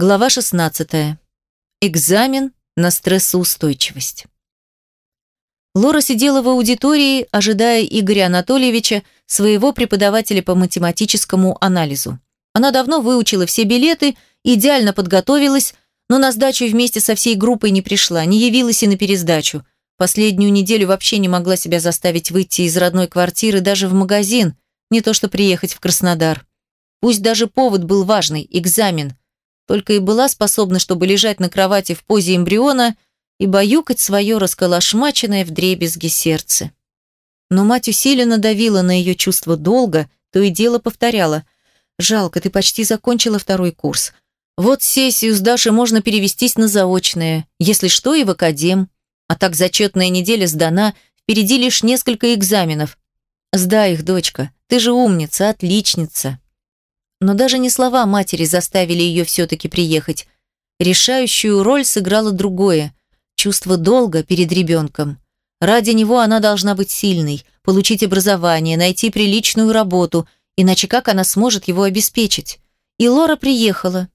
Глава 16. Экзамен на стрессоустойчивость. Лора сидела в аудитории, ожидая Игоря Анатольевича, своего преподавателя по математическому анализу. Она давно выучила все билеты, идеально подготовилась, но на сдачу вместе со всей группой не пришла, не явилась и на пересдачу. Последнюю неделю вообще не могла себя заставить выйти из родной квартиры даже в магазин, не то что приехать в Краснодар. Пусть даже повод был важный – экзамен. Только и была способна, чтобы лежать на кровати в позе эмбриона и баюкать свое расколошмаченное вдребезги сердце. Но мать усиленно давила на ее чувство долга, то и дело повторяла. «Жалко, ты почти закончила второй курс. Вот сессию с Дашей можно перевестись на заочное, если что, и в академ. А так зачетная неделя сдана, впереди лишь несколько экзаменов. Сдай их, дочка, ты же умница, отличница». Но даже не слова матери заставили ее все-таки приехать. Решающую роль сыграло другое – чувство долга перед ребенком. Ради него она должна быть сильной, получить образование, найти приличную работу, иначе как она сможет его обеспечить? И Лора приехала.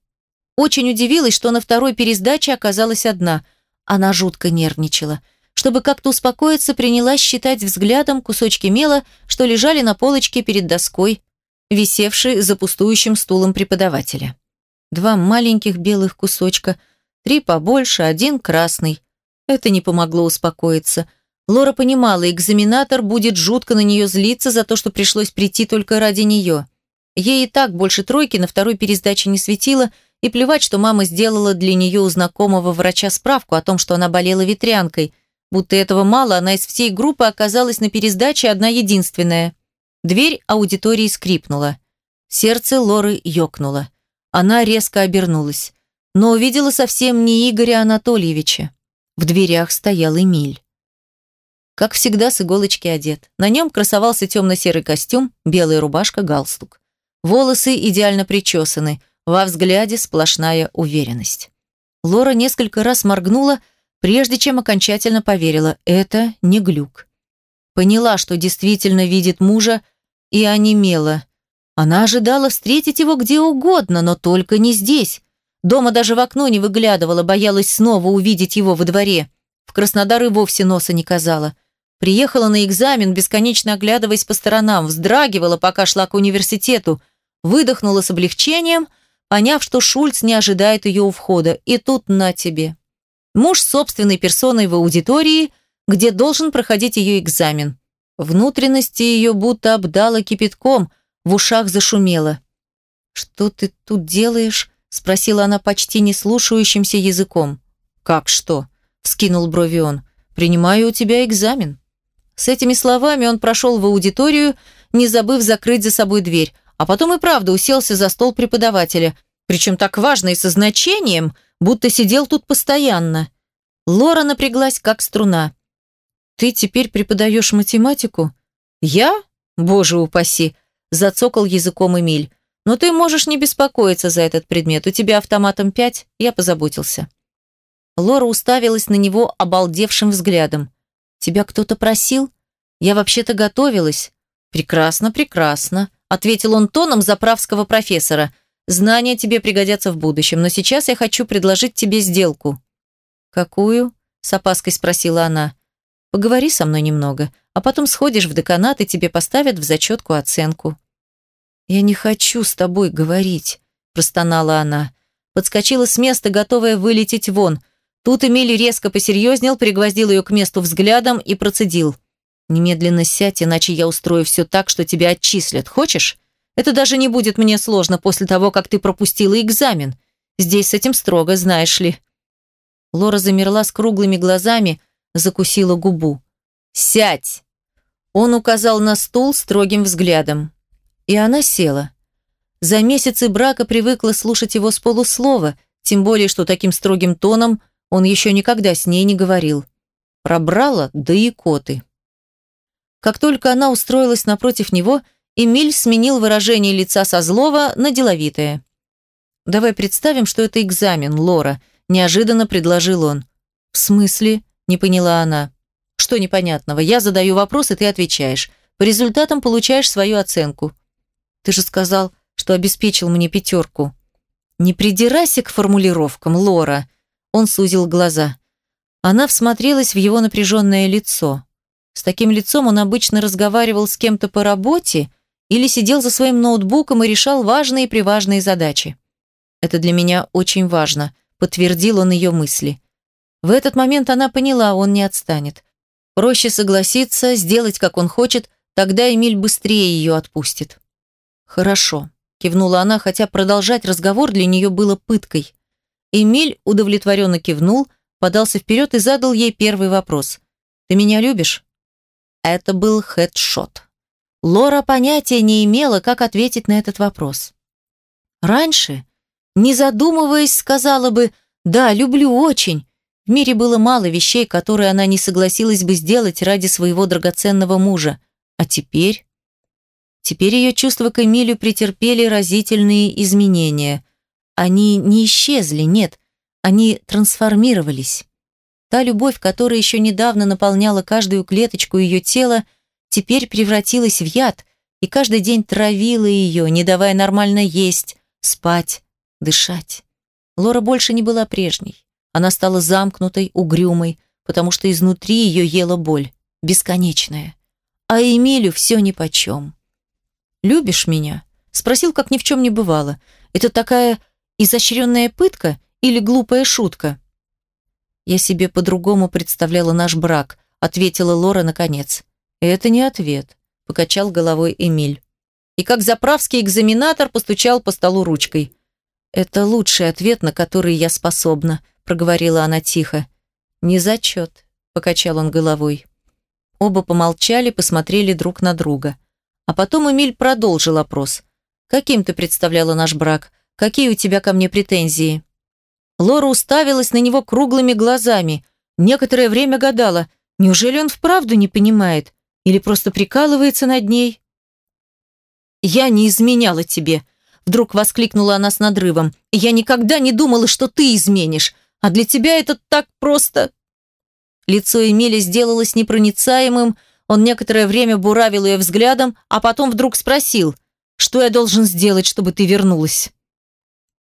Очень удивилась, что на второй пересдаче оказалась одна. Она жутко нервничала. Чтобы как-то успокоиться, принялась считать взглядом кусочки мела, что лежали на полочке перед доской, висевшей за пустующим стулом преподавателя. Два маленьких белых кусочка, три побольше, один красный. Это не помогло успокоиться. Лора понимала, экзаменатор будет жутко на нее злиться за то, что пришлось прийти только ради нее. Ей и так больше тройки на второй пересдаче не светило, и плевать, что мама сделала для нее у знакомого врача справку о том, что она болела ветрянкой. Будто этого мало, она из всей группы оказалась на пересдаче одна единственная. Дверь аудитории скрипнула. Сердце Лоры ёкнуло. Она резко обернулась, но увидела совсем не Игоря Анатольевича. В дверях стоял Эмиль. Как всегда, с иголочки одет. На нем красовался темно-серый костюм, белая рубашка, галстук. Волосы идеально причесаны, во взгляде сплошная уверенность. Лора несколько раз моргнула, прежде чем окончательно поверила – это не глюк. Поняла, что действительно видит мужа, и онемела. Она ожидала встретить его где угодно, но только не здесь. Дома даже в окно не выглядывала, боялась снова увидеть его во дворе. В Краснодар и вовсе носа не казала. Приехала на экзамен, бесконечно оглядываясь по сторонам, вздрагивала, пока шла к университету, выдохнула с облегчением, поняв, что Шульц не ожидает ее у входа. И тут на тебе. Муж собственной персоной в аудитории, где должен проходить ее экзамен. Внутренности ее будто обдало кипятком, в ушах зашумело. «Что ты тут делаешь?» – спросила она почти не слушающимся языком. «Как что?» – вскинул брови он. «Принимаю у тебя экзамен». С этими словами он прошел в аудиторию, не забыв закрыть за собой дверь, а потом и правда уселся за стол преподавателя, причем так важно и со значением, будто сидел тут постоянно. Лора напряглась, как струна. «Ты теперь преподаешь математику?» «Я? Боже упаси!» – зацокал языком Эмиль. «Но ты можешь не беспокоиться за этот предмет. У тебя автоматом пять, я позаботился». Лора уставилась на него обалдевшим взглядом. «Тебя кто-то просил? Я вообще-то готовилась». «Прекрасно, прекрасно», – ответил он тоном заправского профессора. «Знания тебе пригодятся в будущем, но сейчас я хочу предложить тебе сделку». «Какую?» – с опаской спросила она. Поговори со мной немного, а потом сходишь в деканат, и тебе поставят в зачетку оценку». «Я не хочу с тобой говорить», – простонала она. Подскочила с места, готовая вылететь вон. Тут Эмиль резко посерьезнел, пригвоздил ее к месту взглядом и процедил. «Немедленно сядь, иначе я устрою все так, что тебя отчислят. Хочешь? Это даже не будет мне сложно после того, как ты пропустила экзамен. Здесь с этим строго, знаешь ли». Лора замерла с круглыми глазами, закусила губу. «Сядь!» Он указал на стул строгим взглядом. И она села. За месяцы брака привыкла слушать его с полуслова, тем более, что таким строгим тоном он еще никогда с ней не говорил. Пробрала, да и коты. Как только она устроилась напротив него, Эмиль сменил выражение лица со злого на деловитое. «Давай представим, что это экзамен, Лора», – неожиданно предложил он. «В смысле?» Не поняла она. Что непонятного? Я задаю вопрос, и ты отвечаешь. По результатам получаешь свою оценку. Ты же сказал, что обеспечил мне пятерку. Не придирайся к формулировкам, Лора. Он сузил глаза. Она всмотрелась в его напряженное лицо. С таким лицом он обычно разговаривал с кем-то по работе или сидел за своим ноутбуком и решал важные и приважные задачи. «Это для меня очень важно», – подтвердил он ее мысли. В этот момент она поняла, он не отстанет. Проще согласиться, сделать, как он хочет, тогда Эмиль быстрее ее отпустит. «Хорошо», – кивнула она, хотя продолжать разговор для нее было пыткой. Эмиль удовлетворенно кивнул, подался вперед и задал ей первый вопрос. «Ты меня любишь?» Это был хедшот. Лора понятия не имела, как ответить на этот вопрос. Раньше, не задумываясь, сказала бы «Да, люблю очень». В мире было мало вещей, которые она не согласилась бы сделать ради своего драгоценного мужа. А теперь... Теперь ее чувства к Эмилю претерпели разительные изменения. Они не исчезли, нет, они трансформировались. Та любовь, которая еще недавно наполняла каждую клеточку ее тела, теперь превратилась в яд и каждый день травила ее, не давая нормально есть, спать, дышать. Лора больше не была прежней. Она стала замкнутой, угрюмой, потому что изнутри ее ела боль, бесконечная. А Эмилю все нипочем. «Любишь меня?» Спросил, как ни в чем не бывало. «Это такая изощренная пытка или глупая шутка?» «Я себе по-другому представляла наш брак», ответила Лора наконец. «Это не ответ», покачал головой Эмиль. И как заправский экзаменатор постучал по столу ручкой. «Это лучший ответ, на который я способна», проговорила она тихо. «Не зачет», покачал он головой. Оба помолчали, посмотрели друг на друга. А потом Эмиль продолжил опрос. «Каким ты представляла наш брак? Какие у тебя ко мне претензии?» Лора уставилась на него круглыми глазами. Некоторое время гадала, неужели он вправду не понимает или просто прикалывается над ней? «Я не изменяла тебе», — вдруг воскликнула она с надрывом. «Я никогда не думала, что ты изменишь, а для тебя это так просто...» Лицо Эмили сделалось непроницаемым, он некоторое время буравил ее взглядом, а потом вдруг спросил, «Что я должен сделать, чтобы ты вернулась?»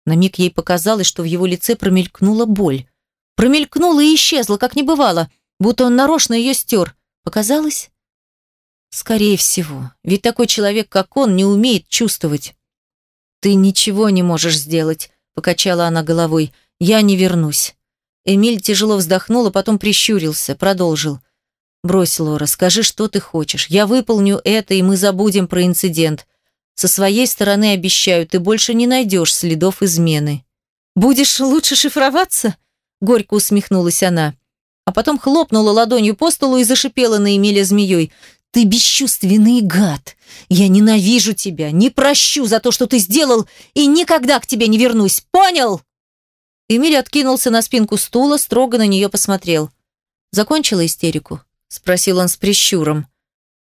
На миг ей показалось, что в его лице промелькнула боль. Промелькнула и исчезла, как не бывало, будто он нарочно ее стер. Показалось? Скорее всего, ведь такой человек, как он, не умеет чувствовать. «Ты ничего не можешь сделать», — покачала она головой. «Я не вернусь». Эмиль тяжело вздохнул, а потом прищурился, продолжил. «Брось, Лора, скажи, что ты хочешь. Я выполню это, и мы забудем про инцидент. Со своей стороны обещаю, ты больше не найдешь следов измены. Будешь лучше шифроваться? Горько усмехнулась она. А потом хлопнула ладонью по столу и зашипела на Эмиля змеей. Ты бесчувственный гад. Я ненавижу тебя, не прощу за то, что ты сделал, и никогда к тебе не вернусь. Понял? Эмиль откинулся на спинку стула, строго на нее посмотрел. Закончила истерику? Спросил он с прищуром.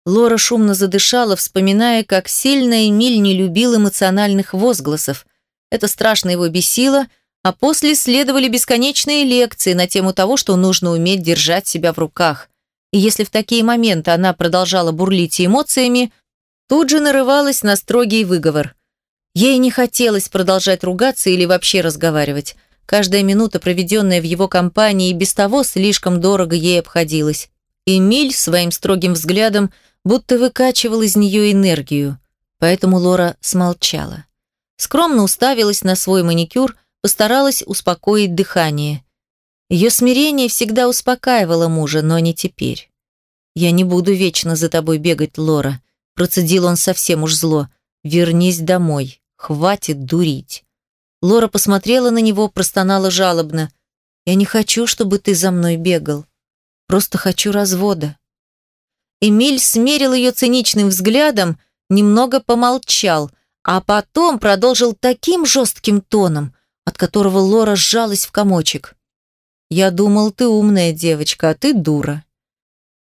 Лора шумно задышала, вспоминая, как сильно Эмиль не любил эмоциональных возгласов. Это страшно его бесило, а после следовали бесконечные лекции на тему того, что нужно уметь держать себя в руках. И если в такие моменты она продолжала бурлить эмоциями, тут же нарывалась на строгий выговор. Ей не хотелось продолжать ругаться или вообще разговаривать. Каждая минута, проведенная в его компании, без того слишком дорого ей обходилась. Эмиль своим строгим взглядом – будто выкачивал из нее энергию, поэтому Лора смолчала. Скромно уставилась на свой маникюр, постаралась успокоить дыхание. Ее смирение всегда успокаивало мужа, но не теперь. «Я не буду вечно за тобой бегать, Лора», процедил он совсем уж зло. «Вернись домой, хватит дурить». Лора посмотрела на него, простонала жалобно. «Я не хочу, чтобы ты за мной бегал. Просто хочу развода». Эмиль смерил ее циничным взглядом, немного помолчал, а потом продолжил таким жестким тоном, от которого Лора сжалась в комочек. «Я думал, ты умная девочка, а ты дура.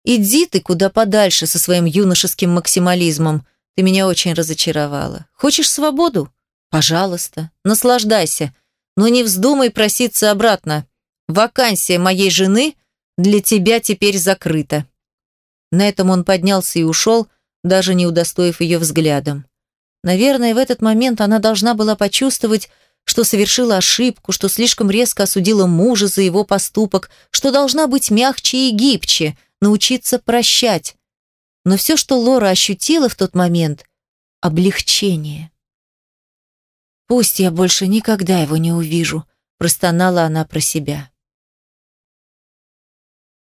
Иди ты куда подальше со своим юношеским максимализмом. Ты меня очень разочаровала. Хочешь свободу? Пожалуйста, наслаждайся, но не вздумай проситься обратно. Вакансия моей жены для тебя теперь закрыта. На этом он поднялся и ушел, даже не удостоив ее взглядом. Наверное, в этот момент она должна была почувствовать, что совершила ошибку, что слишком резко осудила мужа за его поступок, что должна быть мягче и гибче, научиться прощать. Но все, что Лора ощутила в тот момент – облегчение. «Пусть я больше никогда его не увижу», — простонала она про себя.